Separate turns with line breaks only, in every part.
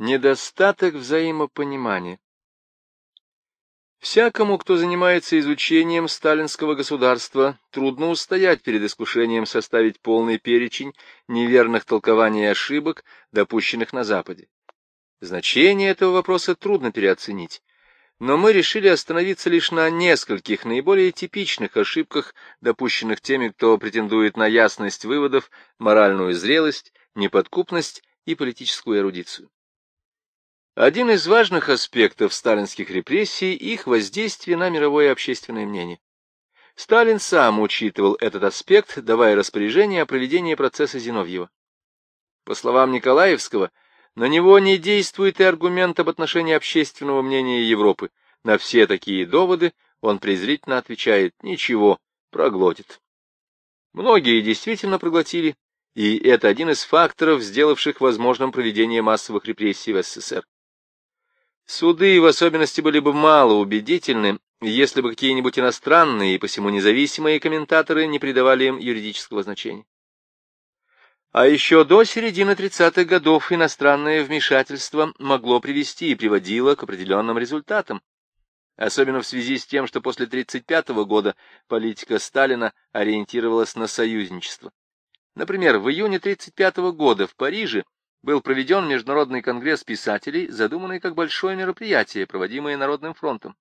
Недостаток взаимопонимания. Всякому, кто занимается изучением сталинского государства, трудно устоять перед искушением составить полный перечень неверных толкований и ошибок, допущенных на Западе. Значение этого вопроса трудно переоценить, но мы решили остановиться лишь на нескольких наиболее типичных ошибках, допущенных теми, кто претендует на ясность выводов, моральную зрелость, неподкупность и политическую эрудицию. Один из важных аспектов сталинских репрессий – их воздействие на мировое общественное мнение. Сталин сам учитывал этот аспект, давая распоряжение о проведении процесса Зиновьева. По словам Николаевского, на него не действует и аргумент об отношении общественного мнения Европы. На все такие доводы он презрительно отвечает «ничего, проглотит». Многие действительно проглотили, и это один из факторов, сделавших возможным проведение массовых репрессий в СССР. Суды в особенности были бы мало убедительны, если бы какие-нибудь иностранные и посему независимые комментаторы не придавали им юридического значения. А еще до середины 30-х годов иностранное вмешательство могло привести и приводило к определенным результатам, особенно в связи с тем, что после 1935 года политика Сталина ориентировалась на союзничество. Например, в июне 1935 года в Париже был проведен Международный конгресс писателей, задуманный как большое мероприятие, проводимое Народным фронтом.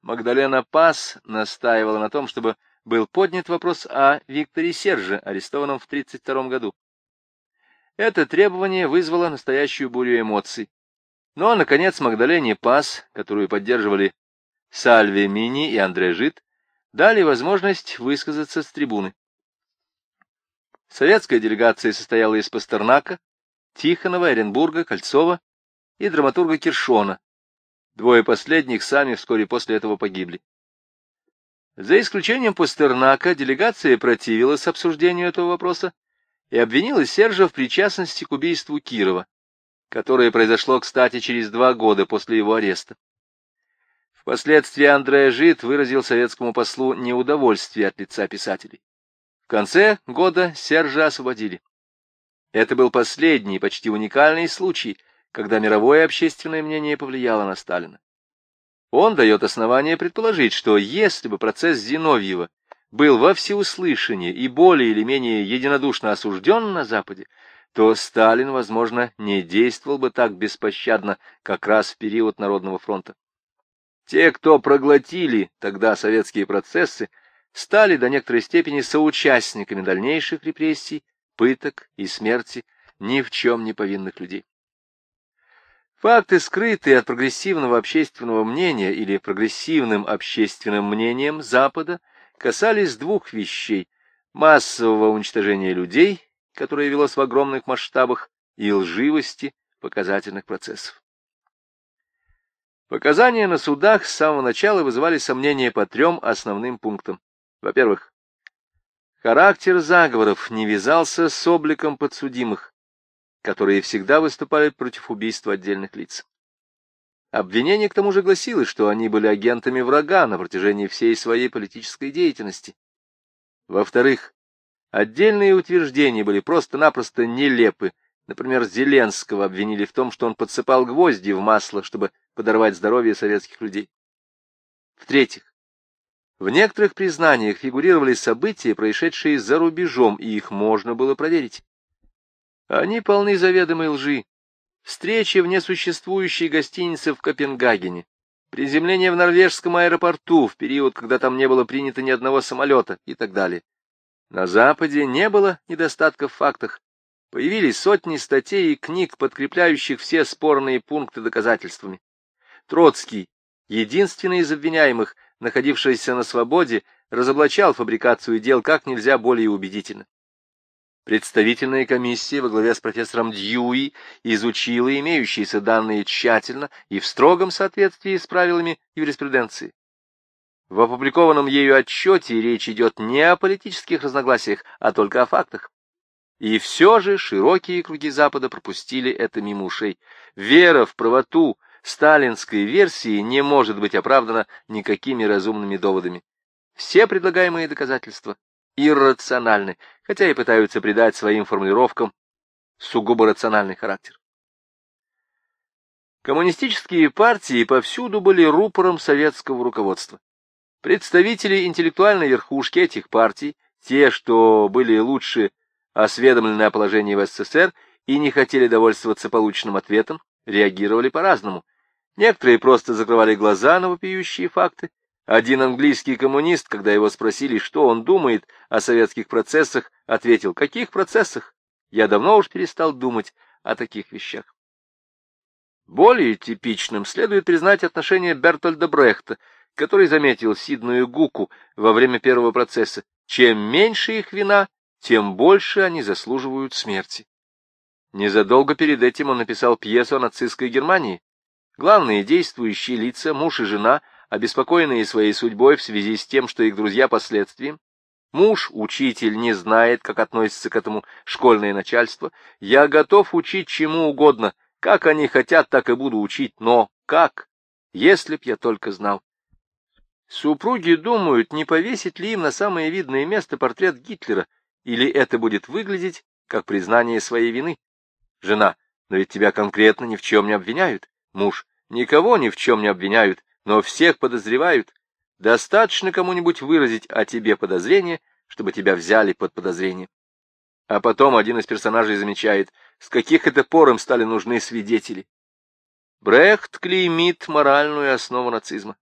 Магдалена Пас настаивала на том, чтобы был поднят вопрос о Викторе Серже, арестованном в 1932 году. Это требование вызвало настоящую бурю эмоций. Но, наконец, Магдалене Пас, которую поддерживали Сальве Мини и Андре Жит, дали возможность высказаться с трибуны. Советская делегация состояла из Пастернака, Тихонова, Оренбурга, Кольцова и драматурга Киршона. Двое последних сами вскоре после этого погибли. За исключением Пастернака, делегация противилась обсуждению этого вопроса и обвинила Сержа в причастности к убийству Кирова, которое произошло, кстати, через два года после его ареста. Впоследствии Андреа Жит выразил советскому послу неудовольствие от лица писателей. В конце года Сержа освободили. Это был последний, почти уникальный случай, когда мировое общественное мнение повлияло на Сталина. Он дает основание предположить, что если бы процесс Зиновьева был во всеуслышание и более или менее единодушно осужден на Западе, то Сталин, возможно, не действовал бы так беспощадно как раз в период Народного фронта. Те, кто проглотили тогда советские процессы, стали до некоторой степени соучастниками дальнейших репрессий пыток и смерти ни в чем не повинных людей. Факты, скрытые от прогрессивного общественного мнения или прогрессивным общественным мнением Запада, касались двух вещей – массового уничтожения людей, которое велось в огромных масштабах, и лживости показательных процессов. Показания на судах с самого начала вызывали сомнения по трем основным пунктам. Во-первых, Характер заговоров не вязался с обликом подсудимых, которые всегда выступали против убийства отдельных лиц. Обвинение к тому же гласило, что они были агентами врага на протяжении всей своей политической деятельности. Во-вторых, отдельные утверждения были просто-напросто нелепы. Например, Зеленского обвинили в том, что он подсыпал гвозди в масло, чтобы подорвать здоровье советских людей. В-третьих, в некоторых признаниях фигурировали события, происшедшие за рубежом, и их можно было проверить. Они полны заведомой лжи. Встреча в несуществующей гостинице в Копенгагене, приземление в норвежском аэропорту в период, когда там не было принято ни одного самолета и так далее. На Западе не было недостатков в фактах. Появились сотни статей и книг, подкрепляющих все спорные пункты доказательствами. Троцкий, единственный из обвиняемых, находившийся на свободе, разоблачал фабрикацию дел как нельзя более убедительно. Представительная комиссия во главе с профессором Дьюи изучила имеющиеся данные тщательно и в строгом соответствии с правилами юриспруденции. В опубликованном ею отчете речь идет не о политических разногласиях, а только о фактах. И все же широкие круги Запада пропустили это мимо ушей. Вера в правоту сталинской версии не может быть оправдана никакими разумными доводами. Все предлагаемые доказательства иррациональны, хотя и пытаются придать своим формулировкам сугубо рациональный характер. Коммунистические партии повсюду были рупором советского руководства. Представители интеллектуальной верхушки этих партий, те, что были лучше осведомлены о положении в СССР и не хотели довольствоваться полученным ответом, реагировали по-разному. Некоторые просто закрывали глаза на вопиющие факты. Один английский коммунист, когда его спросили, что он думает о советских процессах, ответил, каких процессах? Я давно уж перестал думать о таких вещах. Более типичным следует признать отношение Бертольда Брехта, который заметил Сидную Гуку во время первого процесса. Чем меньше их вина, тем больше они заслуживают смерти. Незадолго перед этим он написал пьесу о нацистской Германии. Главные действующие лица, муж и жена, обеспокоенные своей судьбой в связи с тем, что их друзья последствием, Муж, учитель, не знает, как относится к этому школьное начальство. Я готов учить чему угодно, как они хотят, так и буду учить, но как, если б я только знал. Супруги думают, не повесить ли им на самое видное место портрет Гитлера, или это будет выглядеть как признание своей вины. Жена, но ведь тебя конкретно ни в чем не обвиняют. Муж, никого ни в чем не обвиняют, но всех подозревают. Достаточно кому-нибудь выразить о тебе подозрение, чтобы тебя взяли под подозрение. А потом один из персонажей замечает, с каких это пор им стали нужны свидетели. Брехт клеймит моральную основу нацизма.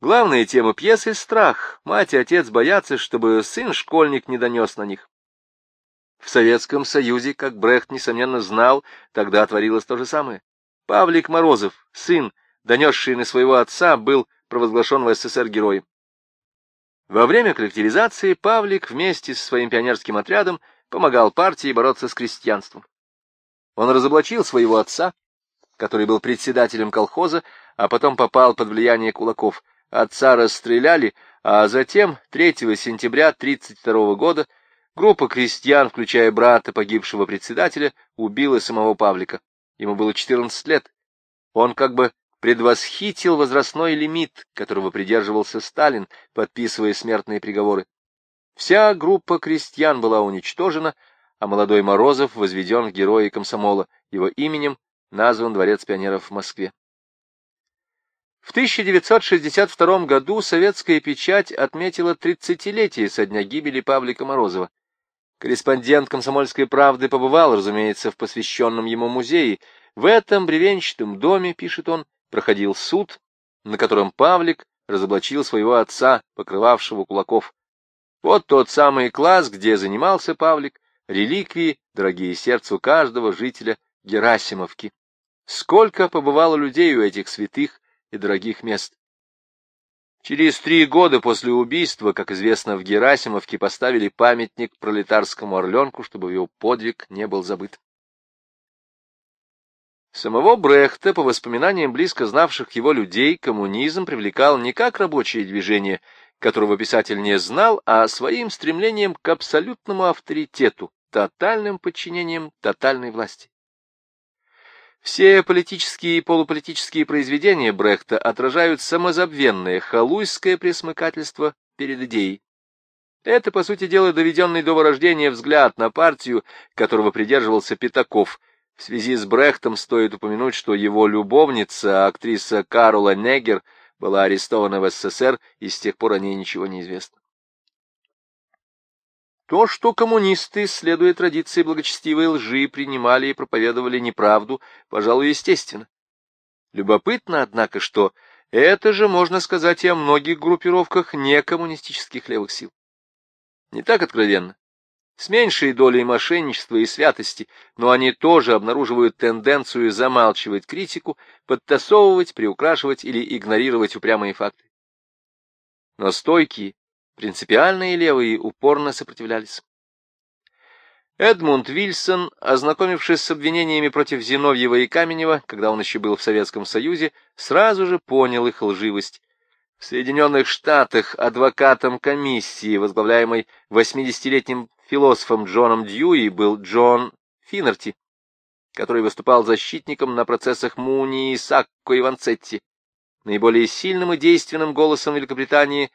Главная тема пьесы — страх. Мать и отец боятся, чтобы сын-школьник не донес на них. В Советском Союзе, как Брехт, несомненно, знал, тогда творилось то же самое. Павлик Морозов, сын, донесший на своего отца, был провозглашен в СССР героем. Во время коллективизации Павлик вместе со своим пионерским отрядом помогал партии бороться с крестьянством. Он разоблачил своего отца, который был председателем колхоза, а потом попал под влияние кулаков. Отца расстреляли, а затем, 3 сентября 1932 года, группа крестьян, включая брата погибшего председателя, убила самого Павлика. Ему было 14 лет. Он как бы предвосхитил возрастной лимит, которого придерживался Сталин, подписывая смертные приговоры. Вся группа крестьян была уничтожена, а молодой Морозов возведен в герои комсомола. Его именем назван Дворец пионеров в Москве. В 1962 году советская печать отметила 30-летие со дня гибели Павлика Морозова. Корреспондент «Комсомольской правды» побывал, разумеется, в посвященном ему музее. В этом бревенчатом доме, пишет он, проходил суд, на котором Павлик разоблачил своего отца, покрывавшего кулаков. Вот тот самый класс, где занимался Павлик, реликвии, дорогие сердцу каждого жителя Герасимовки. Сколько побывало людей у этих святых и дорогих мест. Через три года после убийства, как известно, в Герасимовке поставили памятник пролетарскому орленку, чтобы его подвиг не был забыт. Самого Брехта, по воспоминаниям близко знавших его людей, коммунизм привлекал не как рабочее движение, которого писатель не знал, а своим стремлением к абсолютному авторитету, тотальным подчинением тотальной власти. Все политические и полуполитические произведения Брехта отражают самозабвенное халуйское пресмыкательство перед идеей. Это, по сути дела, доведенный до вырождения взгляд на партию, которого придерживался Пятаков – в связи с Брехтом стоит упомянуть, что его любовница, актриса Карола Негер, была арестована в СССР, и с тех пор о ней ничего не известно. То, что коммунисты, следуя традиции благочестивой лжи, принимали и проповедовали неправду, пожалуй, естественно. Любопытно, однако, что это же можно сказать и о многих группировках некоммунистических левых сил. Не так откровенно с меньшей долей мошенничества и святости, но они тоже обнаруживают тенденцию замалчивать критику, подтасовывать, приукрашивать или игнорировать упрямые факты. Но стойкие, принципиальные левые упорно сопротивлялись. Эдмунд Вильсон, ознакомившись с обвинениями против Зиновьева и Каменева, когда он еще был в Советском Союзе, сразу же понял их лживость. В Соединенных Штатах адвокатом комиссии, возглавляемой 80-летним философом Джоном Дьюи был Джон Финнерти, который выступал защитником на процессах Муни и Сакко и Ванцетти. Наиболее сильным и действенным голосом Великобритании,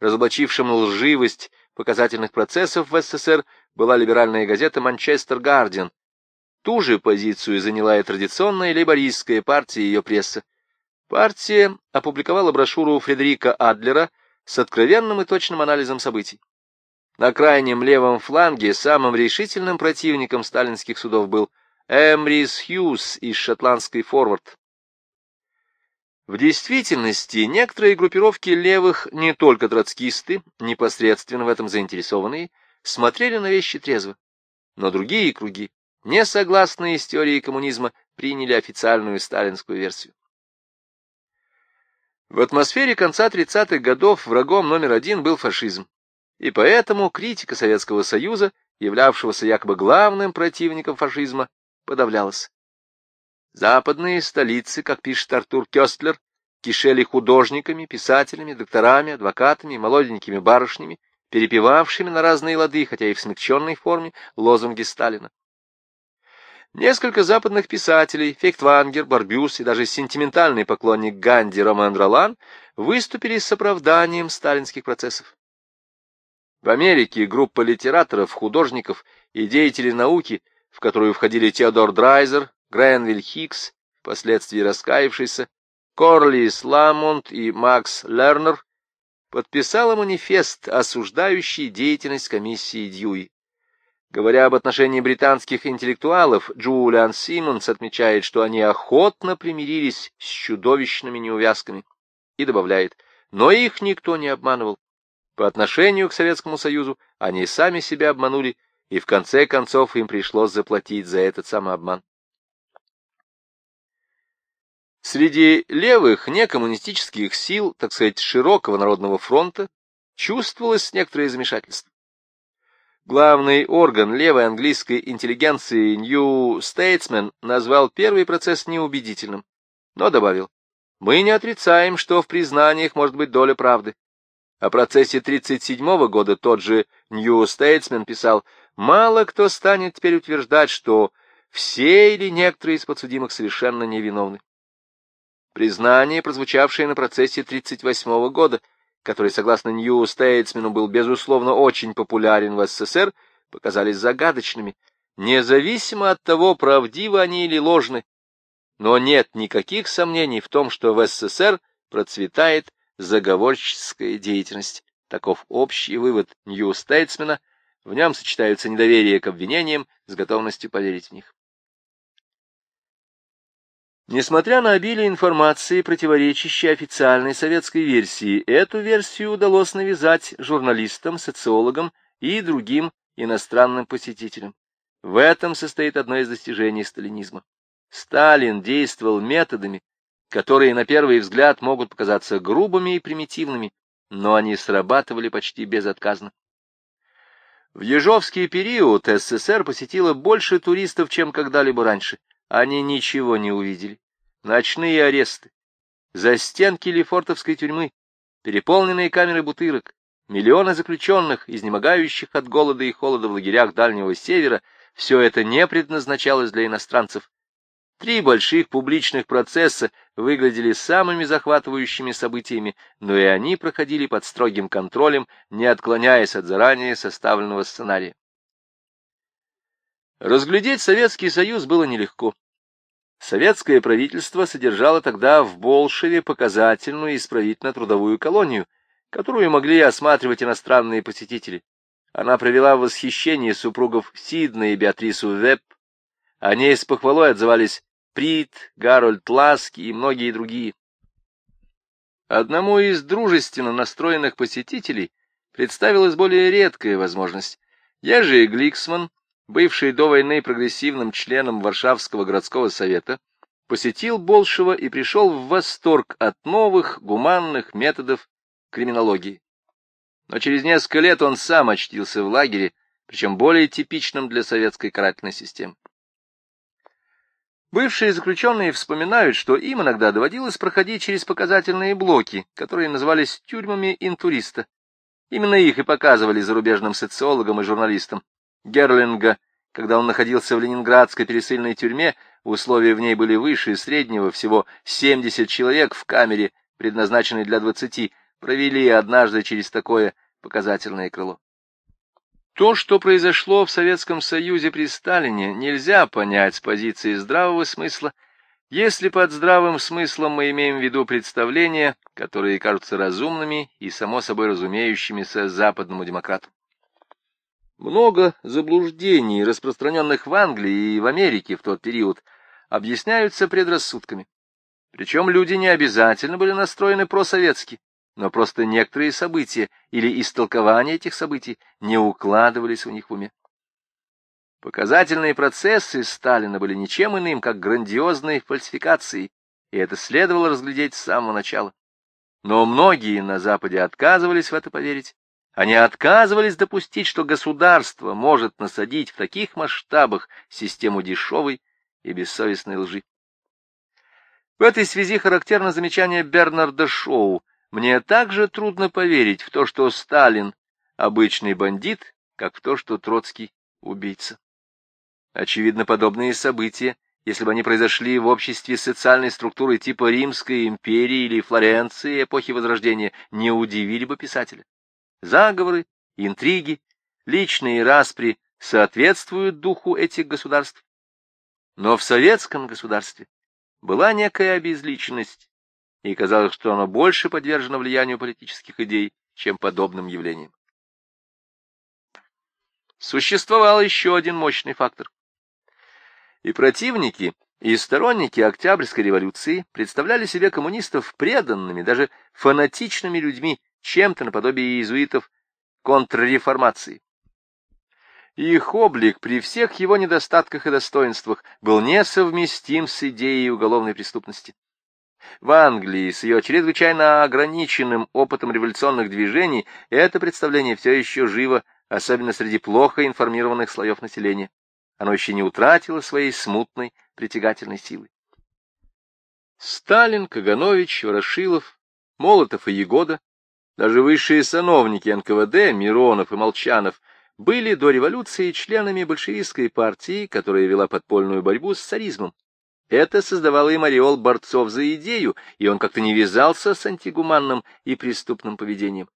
разоблачившим лживость показательных процессов в СССР, была либеральная газета «Манчестер Гардиан». Ту же позицию заняла и традиционная лейбористская партия и ее пресса. Партия опубликовала брошюру Фредерика Адлера с откровенным и точным анализом событий. На крайнем левом фланге самым решительным противником сталинских судов был Эмрис Хьюз из шотландской «Форвард». В действительности, некоторые группировки левых, не только троцкисты, непосредственно в этом заинтересованные, смотрели на вещи трезво. Но другие круги, не согласные с теорией коммунизма, приняли официальную сталинскую версию. В атмосфере конца 30-х годов врагом номер один был фашизм, и поэтому критика Советского Союза, являвшегося якобы главным противником фашизма, подавлялась. Западные столицы, как пишет Артур Кёстлер, кишели художниками, писателями, докторами, адвокатами, молоденькими барышнями, перепевавшими на разные лады, хотя и в смягченной форме, лозунги Сталина. Несколько западных писателей, Фейхтвангер, Барбюс и даже сентиментальный поклонник Ганди Роман Ролан выступили с оправданием сталинских процессов. В Америке группа литераторов, художников и деятелей науки, в которую входили Теодор Драйзер, Гренвилл Хикс, впоследствии раскаявшийся, Корлис Ламонт и Макс Лернер, подписала манифест, осуждающий деятельность комиссии Дьюи. Говоря об отношении британских интеллектуалов, Джулиан Симмонс отмечает, что они охотно примирились с чудовищными неувязками, и добавляет, но их никто не обманывал. По отношению к Советскому Союзу они сами себя обманули, и в конце концов им пришлось заплатить за этот самообман. Среди левых некоммунистических сил, так сказать, широкого народного фронта, чувствовалось некоторое замешательство. Главный орган левой английской интеллигенции New Statesman назвал первый процесс неубедительным, но добавил, «Мы не отрицаем, что в признаниях может быть доля правды». О процессе 1937 года тот же New Statesman писал, «Мало кто станет теперь утверждать, что все или некоторые из подсудимых совершенно невиновны». Признание, прозвучавшее на процессе 1938 года, который, согласно Нью Стейтсмену, был, безусловно, очень популярен в СССР, показались загадочными, независимо от того, правдивы они или ложны. Но нет никаких сомнений в том, что в СССР процветает заговорческая деятельность. Таков общий вывод Нью Стейтсмена, в нем сочетаются недоверие к обвинениям с готовностью поверить в них. Несмотря на обилие информации, противоречащей официальной советской версии, эту версию удалось навязать журналистам, социологам и другим иностранным посетителям. В этом состоит одно из достижений сталинизма. Сталин действовал методами, которые на первый взгляд могут показаться грубыми и примитивными, но они срабатывали почти безотказно. В Ежовский период СССР посетило больше туристов, чем когда-либо раньше – они ничего не увидели. Ночные аресты, застенки Лефортовской тюрьмы, переполненные камеры бутырок, миллионы заключенных, изнемогающих от голода и холода в лагерях Дальнего Севера, все это не предназначалось для иностранцев. Три больших публичных процесса выглядели самыми захватывающими событиями, но и они проходили под строгим контролем, не отклоняясь от заранее составленного сценария. Разглядеть Советский Союз было нелегко. Советское правительство содержало тогда в Болшеве показательную исправительно-трудовую колонию, которую могли осматривать иностранные посетители. Она провела в восхищении супругов Сидна и Беатрису Веб. О ней с похвалой отзывались Прит, Гарольд Ласки и многие другие. Одному из дружественно настроенных посетителей представилась более редкая возможность. Я же Гликсман бывший до войны прогрессивным членом Варшавского городского совета, посетил Болшева и пришел в восторг от новых гуманных методов криминологии. Но через несколько лет он сам очтился в лагере, причем более типичном для советской карательной системы. Бывшие заключенные вспоминают, что им иногда доводилось проходить через показательные блоки, которые назывались тюрьмами интуриста. Именно их и показывали зарубежным социологам и журналистам. Герлинга, когда он находился в ленинградской пересыльной тюрьме, условия в ней были выше среднего, всего 70 человек в камере, предназначенной для 20, провели однажды через такое показательное крыло. То, что произошло в Советском Союзе при Сталине, нельзя понять с позиции здравого смысла, если под здравым смыслом мы имеем в виду представления, которые кажутся разумными и само собой разумеющимися западному демократу. Много заблуждений, распространенных в Англии и в Америке в тот период, объясняются предрассудками. Причем люди не обязательно были настроены просоветски, но просто некоторые события или истолкования этих событий не укладывались у них в уме. Показательные процессы Сталина были ничем иным, как грандиозной фальсификацией, и это следовало разглядеть с самого начала. Но многие на Западе отказывались в это поверить. Они отказывались допустить, что государство может насадить в таких масштабах систему дешевой и бессовестной лжи. В этой связи характерно замечание Бернарда Шоу. Мне также трудно поверить в то, что Сталин — обычный бандит, как в то, что Троцкий — убийца. Очевидно, подобные события, если бы они произошли в обществе социальной структуры типа Римской империи или Флоренции эпохи Возрождения, не удивили бы писателя. Заговоры, интриги, личные распри соответствуют духу этих государств. Но в советском государстве была некая обезличенность, и казалось, что оно больше подвержено влиянию политических идей, чем подобным явлениям. Существовал еще один мощный фактор. И противники, и сторонники Октябрьской революции представляли себе коммунистов преданными, даже фанатичными людьми, чем-то наподобие иезуитов контрреформации. Их облик при всех его недостатках и достоинствах был несовместим с идеей уголовной преступности. В Англии с ее чрезвычайно ограниченным опытом революционных движений это представление все еще живо, особенно среди плохо информированных слоев населения оно еще не утратило своей смутной притягательной силы. Сталин, Каганович, Ворошилов, Молотов и Егода, даже высшие сановники НКВД, Миронов и Молчанов, были до революции членами большевистской партии, которая вела подпольную борьбу с царизмом. Это создавало им ореол борцов за идею, и он как-то не вязался с антигуманным и преступным поведением.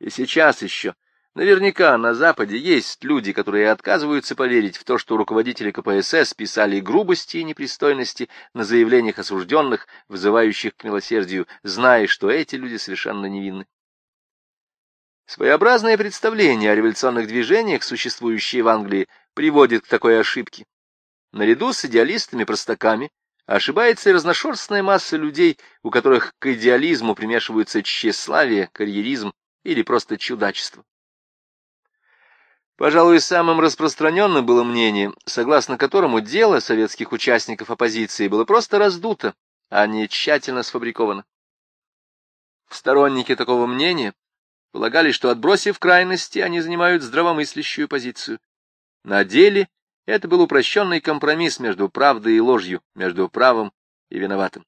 И сейчас еще Наверняка на Западе есть люди, которые отказываются поверить в то, что руководители КПСС писали грубости и непристойности на заявлениях осужденных, вызывающих к милосердию, зная, что эти люди совершенно невинны. Своеобразное представление о революционных движениях, существующие в Англии, приводит к такой ошибке. Наряду с идеалистами-простаками ошибается и разношерстная масса людей, у которых к идеализму примешиваются тщеславие, карьеризм или просто чудачество. Пожалуй, самым распространенным было мнение, согласно которому дело советских участников оппозиции было просто раздуто, а не тщательно сфабриковано. Сторонники такого мнения полагали, что, отбросив крайности, они занимают здравомыслящую позицию. На деле это был упрощенный компромисс между правдой и ложью, между правым и виноватым.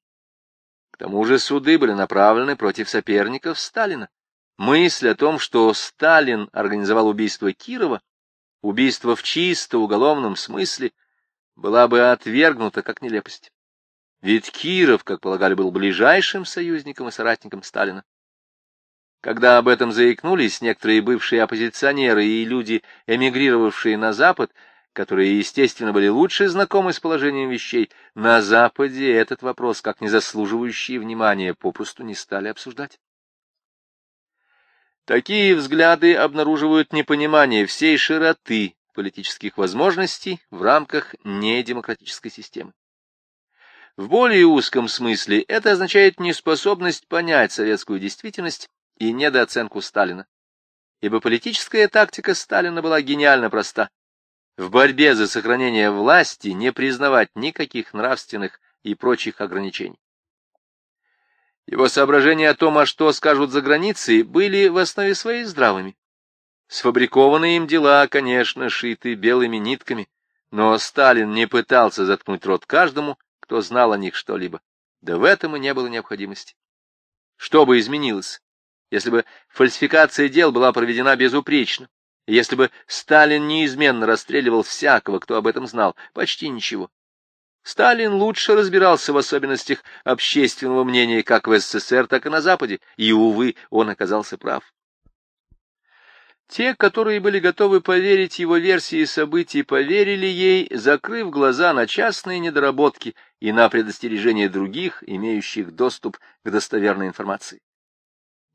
К тому же суды были направлены против соперников Сталина. Мысль о том, что Сталин организовал убийство Кирова, убийство в чисто уголовном смысле, была бы отвергнута как нелепость. Ведь Киров, как полагали, был ближайшим союзником и соратником Сталина. Когда об этом заикнулись некоторые бывшие оппозиционеры и люди, эмигрировавшие на Запад, которые, естественно, были лучше знакомы с положением вещей, на Западе этот вопрос, как не заслуживающий внимания, попросту не стали обсуждать. Такие взгляды обнаруживают непонимание всей широты политических возможностей в рамках недемократической системы. В более узком смысле это означает неспособность понять советскую действительность и недооценку Сталина. Ибо политическая тактика Сталина была гениально проста. В борьбе за сохранение власти не признавать никаких нравственных и прочих ограничений. Его соображения о том, а что скажут за границей, были в основе своей здравыми. Сфабрикованные им дела, конечно, шиты белыми нитками, но Сталин не пытался заткнуть рот каждому, кто знал о них что-либо. Да в этом и не было необходимости. Что бы изменилось, если бы фальсификация дел была проведена безупречно, если бы Сталин неизменно расстреливал всякого, кто об этом знал? Почти ничего. Сталин лучше разбирался в особенностях общественного мнения как в СССР, так и на Западе, и, увы, он оказался прав. Те, которые были готовы поверить его версии событий, поверили ей, закрыв глаза на частные недоработки и на предостережение других, имеющих доступ к достоверной информации.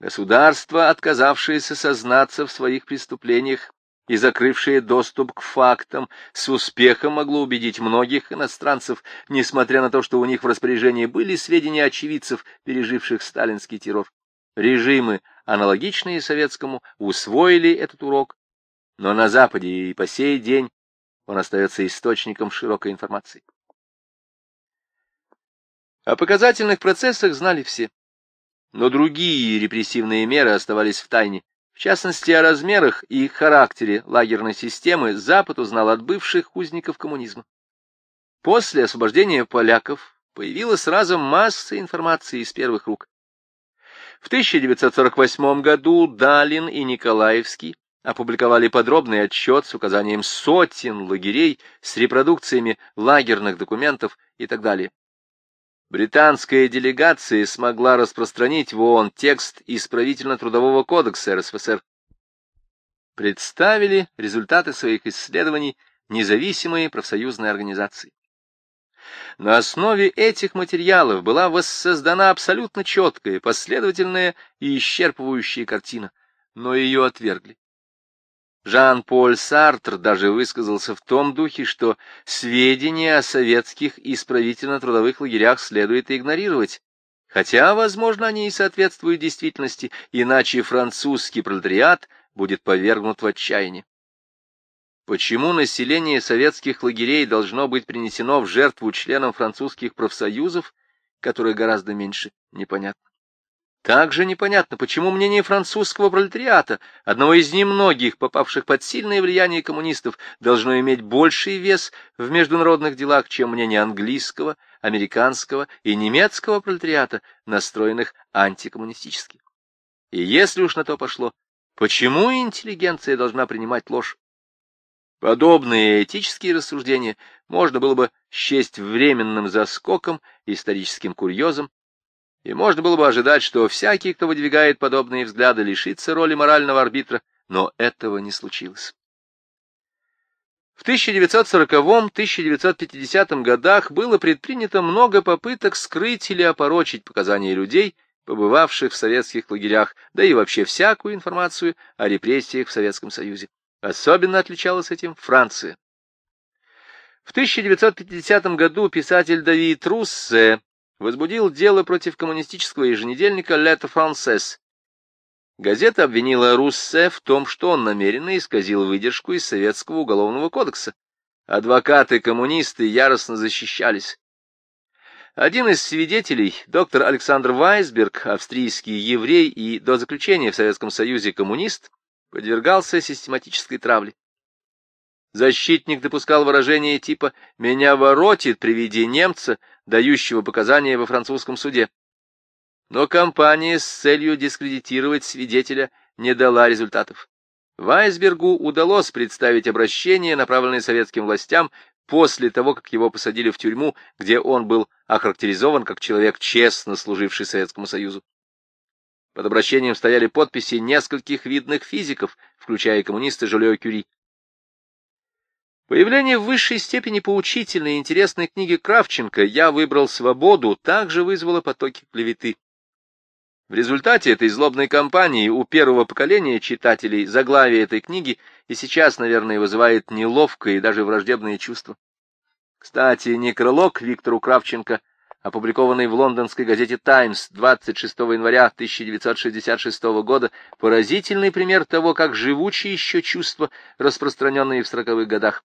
Государство, отказавшееся сознаться в своих преступлениях и закрывшее доступ к фактам, с успехом могло убедить многих иностранцев, несмотря на то, что у них в распоряжении были сведения очевидцев, переживших сталинский террор. Режимы, аналогичные советскому, усвоили этот урок, но на Западе и по сей день он остается источником широкой информации. О показательных процессах знали все, но другие репрессивные меры оставались в тайне. В частности, о размерах и характере лагерной системы Запад узнал от бывших узников коммунизма. После освобождения поляков появилась разом масса информации из первых рук. В 1948 году Далин и Николаевский опубликовали подробный отчет с указанием сотен лагерей с репродукциями лагерных документов и так далее. Британская делегация смогла распространить в ООН текст исправительно-трудового кодекса РСФСР. Представили результаты своих исследований независимые профсоюзные организации. На основе этих материалов была воссоздана абсолютно четкая, последовательная и исчерпывающая картина, но ее отвергли. Жан-Поль Сартр даже высказался в том духе, что сведения о советских исправительно-трудовых лагерях следует игнорировать, хотя, возможно, они и соответствуют действительности, иначе французский пролетариат будет повергнут в отчаяние. Почему население советских лагерей должно быть принесено в жертву членам французских профсоюзов, которых гораздо меньше, непонятно. Также непонятно, почему мнение французского пролетариата, одного из немногих, попавших под сильное влияние коммунистов, должно иметь больший вес в международных делах, чем мнение английского, американского и немецкого пролетариата, настроенных антикоммунистически. И если уж на то пошло, почему интеллигенция должна принимать ложь? Подобные этические рассуждения можно было бы счесть временным заскоком, историческим курьезом, и можно было бы ожидать, что всякий, кто выдвигает подобные взгляды, лишится роли морального арбитра, но этого не случилось. В 1940-1950 годах было предпринято много попыток скрыть или опорочить показания людей, побывавших в советских лагерях, да и вообще всякую информацию о репрессиях в Советском Союзе. Особенно отличалась этим Франция. В 1950 году писатель Давид Руссе возбудил дело против коммунистического еженедельника «Lettre Française». Газета обвинила Руссе в том, что он намеренно исказил выдержку из Советского уголовного кодекса. Адвокаты-коммунисты яростно защищались. Один из свидетелей, доктор Александр Вайсберг, австрийский еврей и до заключения в Советском Союзе коммунист, подвергался систематической травле. Защитник допускал выражение типа «меня воротит при виде немца, дающего показания во французском суде». Но кампания с целью дискредитировать свидетеля не дала результатов. Вайсбергу удалось представить обращение, направленное советским властям, после того, как его посадили в тюрьму, где он был охарактеризован как человек, честно служивший Советскому Союзу. Под обращением стояли подписи нескольких видных физиков, включая коммуниста Жюльо Кюри. Появление в высшей степени поучительной и интересной книги Кравченко «Я выбрал свободу» также вызвало потоки клеветы. В результате этой злобной кампании у первого поколения читателей заглавие этой книги и сейчас, наверное, вызывает неловкое и даже враждебное чувство. Кстати, некролог Виктору Кравченко опубликованный в лондонской газете «Таймс» 26 января 1966 года, поразительный пример того, как живучи еще чувства, распространенные в сороковых годах.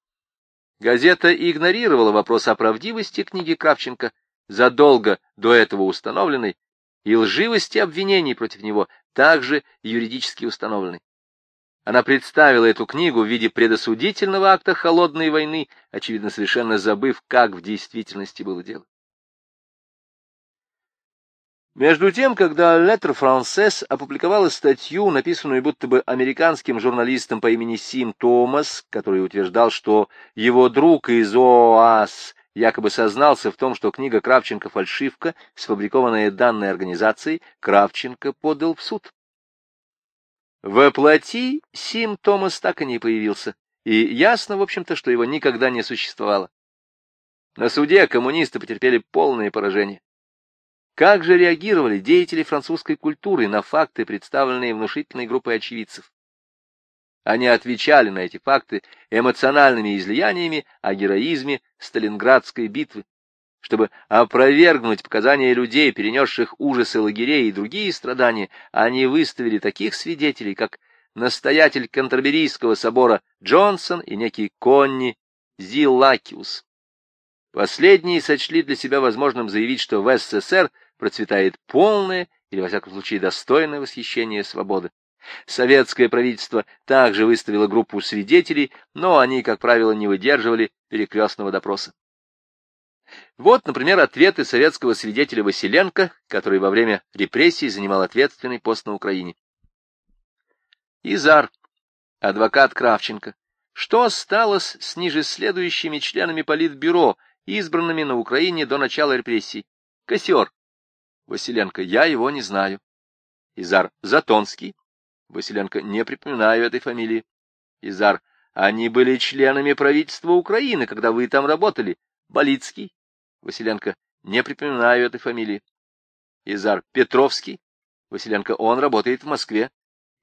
Газета игнорировала вопрос о правдивости книги Кравченко, задолго до этого установленной, и лживости обвинений против него, также юридически установленной. Она представила эту книгу в виде предосудительного акта холодной войны, очевидно, совершенно забыв, как в действительности было дело. Между тем, когда Lettre Française опубликовала статью, написанную будто бы американским журналистом по имени Сим Томас, который утверждал, что его друг из ОАС якобы сознался в том, что книга Кравченко фальшивка, сфабрикованная данной организацией, Кравченко подал в суд. Во плоти Сим Томас так и не появился, и ясно, в общем-то, что его никогда не существовало. На суде коммунисты потерпели полное поражение. Как же реагировали деятели французской культуры на факты, представленные внушительной группой очевидцев? Они отвечали на эти факты эмоциональными излияниями о героизме Сталинградской битвы. Чтобы опровергнуть показания людей, перенесших ужасы лагерей и другие страдания, они выставили таких свидетелей, как настоятель Кантерберийского собора Джонсон и некий Конни Зилакиус. Последние сочли для себя возможным заявить, что в СССР процветает полное или, во всяком случае, достойное восхищение свободы. Советское правительство также выставило группу свидетелей, но они, как правило, не выдерживали перекрестного допроса. Вот, например, ответы советского свидетеля Василенко, который во время репрессий занимал ответственный пост на Украине. Изар, адвокат Кравченко. Что стало с ниже следующими членами Политбюро, избранными на Украине до начала репрессий. Косер. Василенко. Я его не знаю. Изар. Затонский. Василенко. Не припоминаю этой фамилии. Изар. Они были членами правительства Украины, когда вы там работали. Болицкий. Василенко. Не припоминаю этой фамилии. Изар. Петровский. Василенко. Он работает в Москве.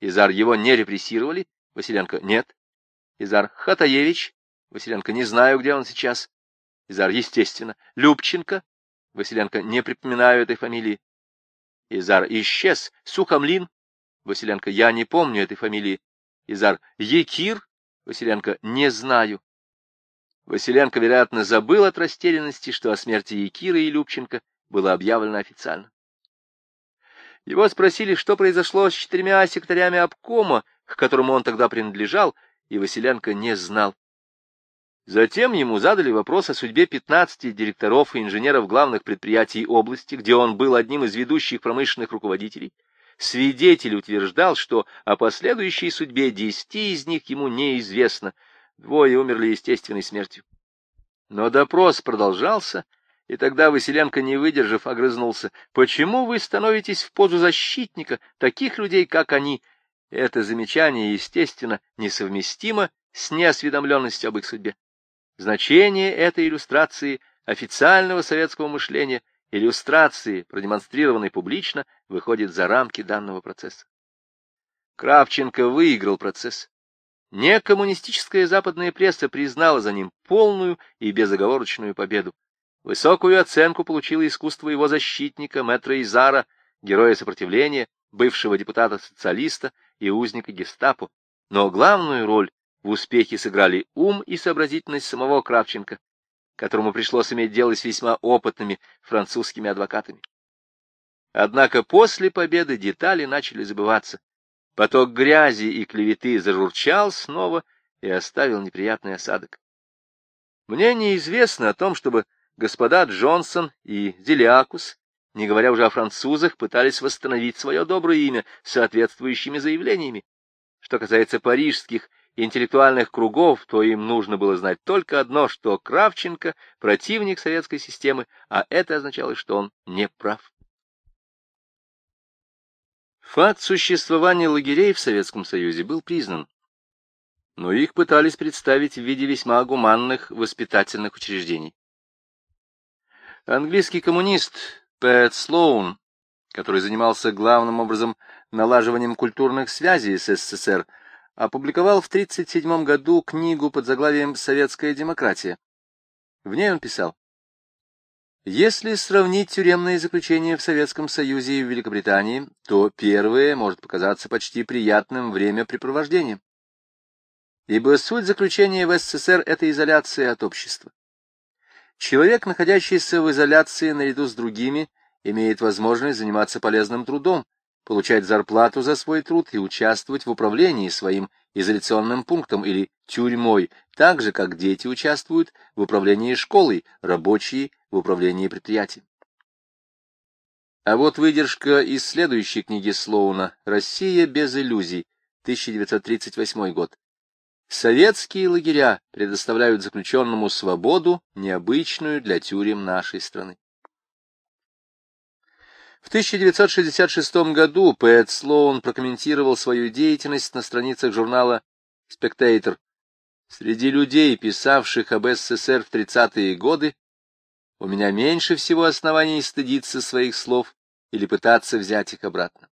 Изар. Его не репрессировали. Василенко. Нет. Изар. Хатаевич. Василенко. Не знаю, где он сейчас. Изар, естественно. Любченко. Василенко, не припоминаю этой фамилии. Изар, исчез. Сухомлин. Василенко, я не помню этой фамилии. Изар, Якир. Василенко, не знаю. Василенко, вероятно, забыл от растерянности, что о смерти Якира и Любченко было объявлено официально. Его спросили, что произошло с четырьмя секретарями обкома, к которому он тогда принадлежал, и Василенко не знал. Затем ему задали вопрос о судьбе 15 директоров и инженеров главных предприятий области, где он был одним из ведущих промышленных руководителей. Свидетель утверждал, что о последующей судьбе десяти из них ему неизвестно. Двое умерли естественной смертью. Но допрос продолжался, и тогда Василенко, не выдержав, огрызнулся. «Почему вы становитесь в позу защитника таких людей, как они?» Это замечание, естественно, несовместимо с неосведомленностью об их судьбе. Значение этой иллюстрации официального советского мышления, иллюстрации, продемонстрированной публично, выходит за рамки данного процесса. Кравченко выиграл процесс. Некоммунистическая западная пресса признала за ним полную и безоговорочную победу. Высокую оценку получило искусство его защитника, мэтра Изара, героя сопротивления, бывшего депутата-социалиста и узника гестапо. Но главную роль в успехе сыграли ум и сообразительность самого Кравченко, которому пришлось иметь дело с весьма опытными французскими адвокатами. Однако после победы детали начали забываться. Поток грязи и клеветы зажурчал снова и оставил неприятный осадок. Мне неизвестно о том, чтобы господа Джонсон и Зелиакус, не говоря уже о французах, пытались восстановить свое доброе имя соответствующими заявлениями. Что касается парижских интеллектуальных кругов, то им нужно было знать только одно, что Кравченко — противник советской системы, а это означало, что он не прав. Факт существования лагерей в Советском Союзе был признан, но их пытались представить в виде весьма гуманных воспитательных учреждений. Английский коммунист Пэт Слоун, который занимался главным образом налаживанием культурных связей с СССР, опубликовал в 1937 году книгу под заглавием «Советская демократия». В ней он писал, «Если сравнить тюремные заключения в Советском Союзе и в Великобритании, то первое может показаться почти приятным времяпрепровождением. Ибо суть заключения в СССР — это изоляция от общества. Человек, находящийся в изоляции наряду с другими, имеет возможность заниматься полезным трудом, получать зарплату за свой труд и участвовать в управлении своим изоляционным пунктом или тюрьмой, так же, как дети участвуют в управлении школой, рабочие в управлении предприятием. А вот выдержка из следующей книги Слоуна «Россия без иллюзий», 1938 год. Советские лагеря предоставляют заключенному свободу, необычную для тюрем нашей страны. В 1966 году Пэт Слоун прокомментировал свою деятельность на страницах журнала «Спектейтор». Среди людей, писавших об СССР в 30-е годы, у меня меньше всего оснований стыдиться своих слов или пытаться взять их обратно.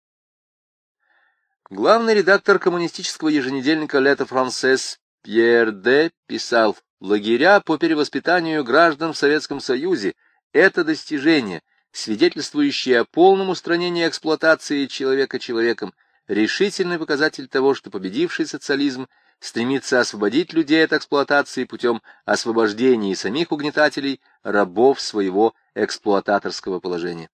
Главный редактор коммунистического еженедельника «Лето Франсес» Пьер Д. писал, «Лагеря по перевоспитанию граждан в Советском Союзе — это достижение, свидетельствующее о полном устранении эксплуатации человека человеком, решительный показатель того, что победивший социализм стремится освободить людей от эксплуатации путем освобождения самих угнетателей, рабов своего эксплуататорского положения.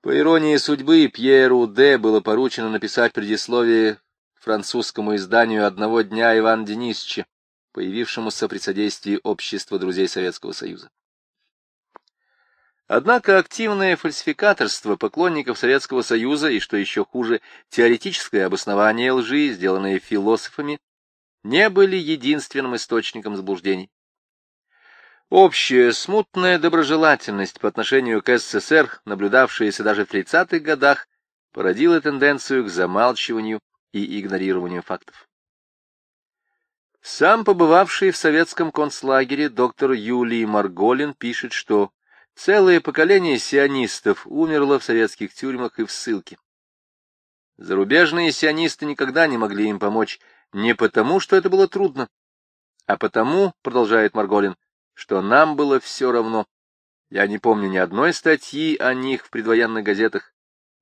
По иронии судьбы, Пьеру Д. было поручено написать предисловие французскому изданию «Одного дня Ивана Денисовича», появившемуся при содействии Общества друзей Советского Союза. Однако активное фальсификаторство поклонников Советского Союза и, что еще хуже, теоретическое обоснование лжи, сделанное философами, не были единственным источником заблуждений. Общая смутная доброжелательность по отношению к СССР, наблюдавшаяся даже в 30-х годах, породила тенденцию к замалчиванию и игнорированию фактов. Сам побывавший в советском концлагере доктор Юлий Марголин пишет, что целое поколение сионистов умерло в советских тюрьмах и в ссылке. Зарубежные сионисты никогда не могли им помочь не потому, что это было трудно, а потому, продолжает Марголин, что нам было все равно. Я не помню ни одной статьи о них в предвоенных газетах.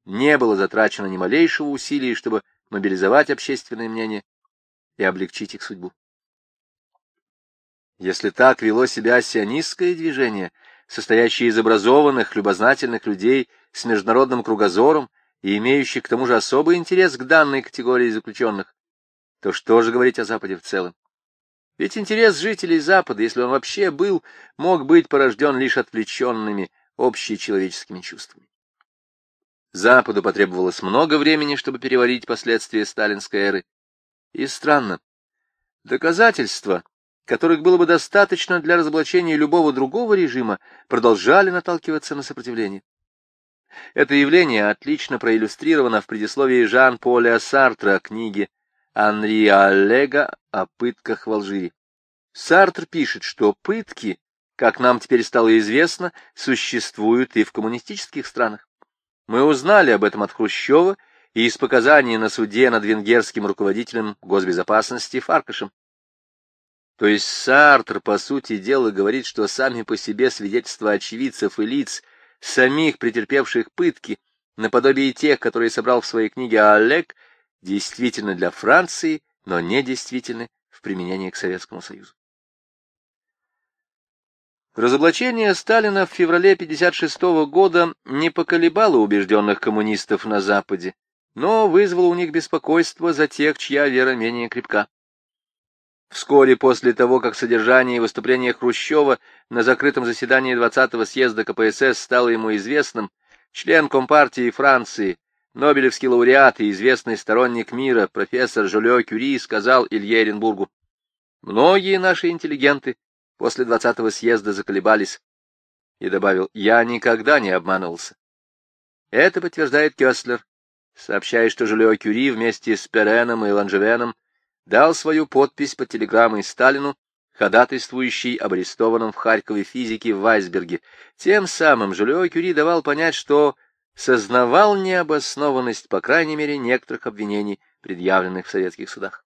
Не было затрачено ни малейшего усилия, чтобы мобилизовать общественное мнение и облегчить их судьбу. Если так вело себя сионистское движение, состоящее из образованных, любознательных людей с международным кругозором и имеющих к тому же особый интерес к данной категории заключенных, то что же говорить о Западе в целом? Ведь интерес жителей Запада, если он вообще был, мог быть порожден лишь отвлеченными общечеловеческими чувствами. Западу потребовалось много времени, чтобы переварить последствия сталинской эры. И странно, доказательства, которых было бы достаточно для разоблачения любого другого режима, продолжали наталкиваться на сопротивление. Это явление отлично проиллюстрировано в предисловии Жан-Поля Сартра книги Анри Аллега о пытках в Алжире. Сартр пишет, что пытки, как нам теперь стало известно, существуют и в коммунистических странах. Мы узнали об этом от Хрущева и из показаний на суде над венгерским руководителем госбезопасности Фаркашем. То есть Сартр, по сути дела, говорит, что сами по себе свидетельства очевидцев и лиц, самих претерпевших пытки, наподобие тех, которые собрал в своей книге Олег, действительно для Франции, но не действительны в применении к Советскому Союзу. Разоблачение Сталина в феврале 1956 года не поколебало убежденных коммунистов на Западе, но вызвало у них беспокойство за тех, чья вера менее крепка. Вскоре после того, как содержание выступления Хрущева на закрытом заседании 20-го съезда КПСС стало ему известным, член Компартии Франции Нобелевский лауреат и известный сторонник мира профессор Жюльо Кюри сказал Илье Эренбургу, «Многие наши интеллигенты после двадцатого съезда заколебались», и добавил, «Я никогда не обманывался». Это подтверждает Кёстлер, сообщая, что Жюльо Кюри вместе с Переном и Ланжевеном дал свою подпись под телеграммой Сталину, ходатайствующий об арестованном в Харькове физике Вайсберге. Тем самым Жюльо Кюри давал понять, что сознавал необоснованность, по крайней мере, некоторых обвинений, предъявленных в советских судах.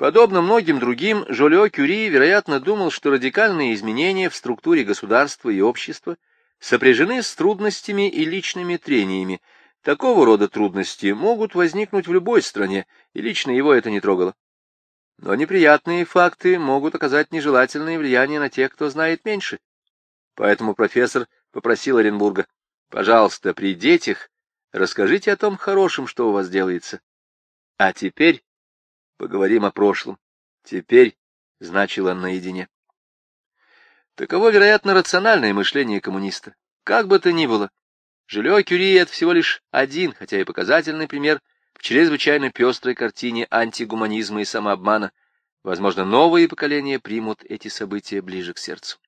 Подобно многим другим, Жолио Кюри, вероятно, думал, что радикальные изменения в структуре государства и общества сопряжены с трудностями и личными трениями. Такого рода трудности могут возникнуть в любой стране, и лично его это не трогало. Но неприятные факты могут оказать нежелательное влияние на тех, кто знает меньше. Поэтому профессор попросил Оренбурга, пожалуйста, при детях расскажите о том хорошем, что у вас делается. А теперь поговорим о прошлом. Теперь, значило наедине. Таково, вероятно, рациональное мышление коммуниста. Как бы то ни было, Жилье Кюри — это всего лишь один, хотя и показательный пример в чрезвычайно пестрой картине антигуманизма и самообмана. Возможно, новые поколения примут эти события ближе к сердцу.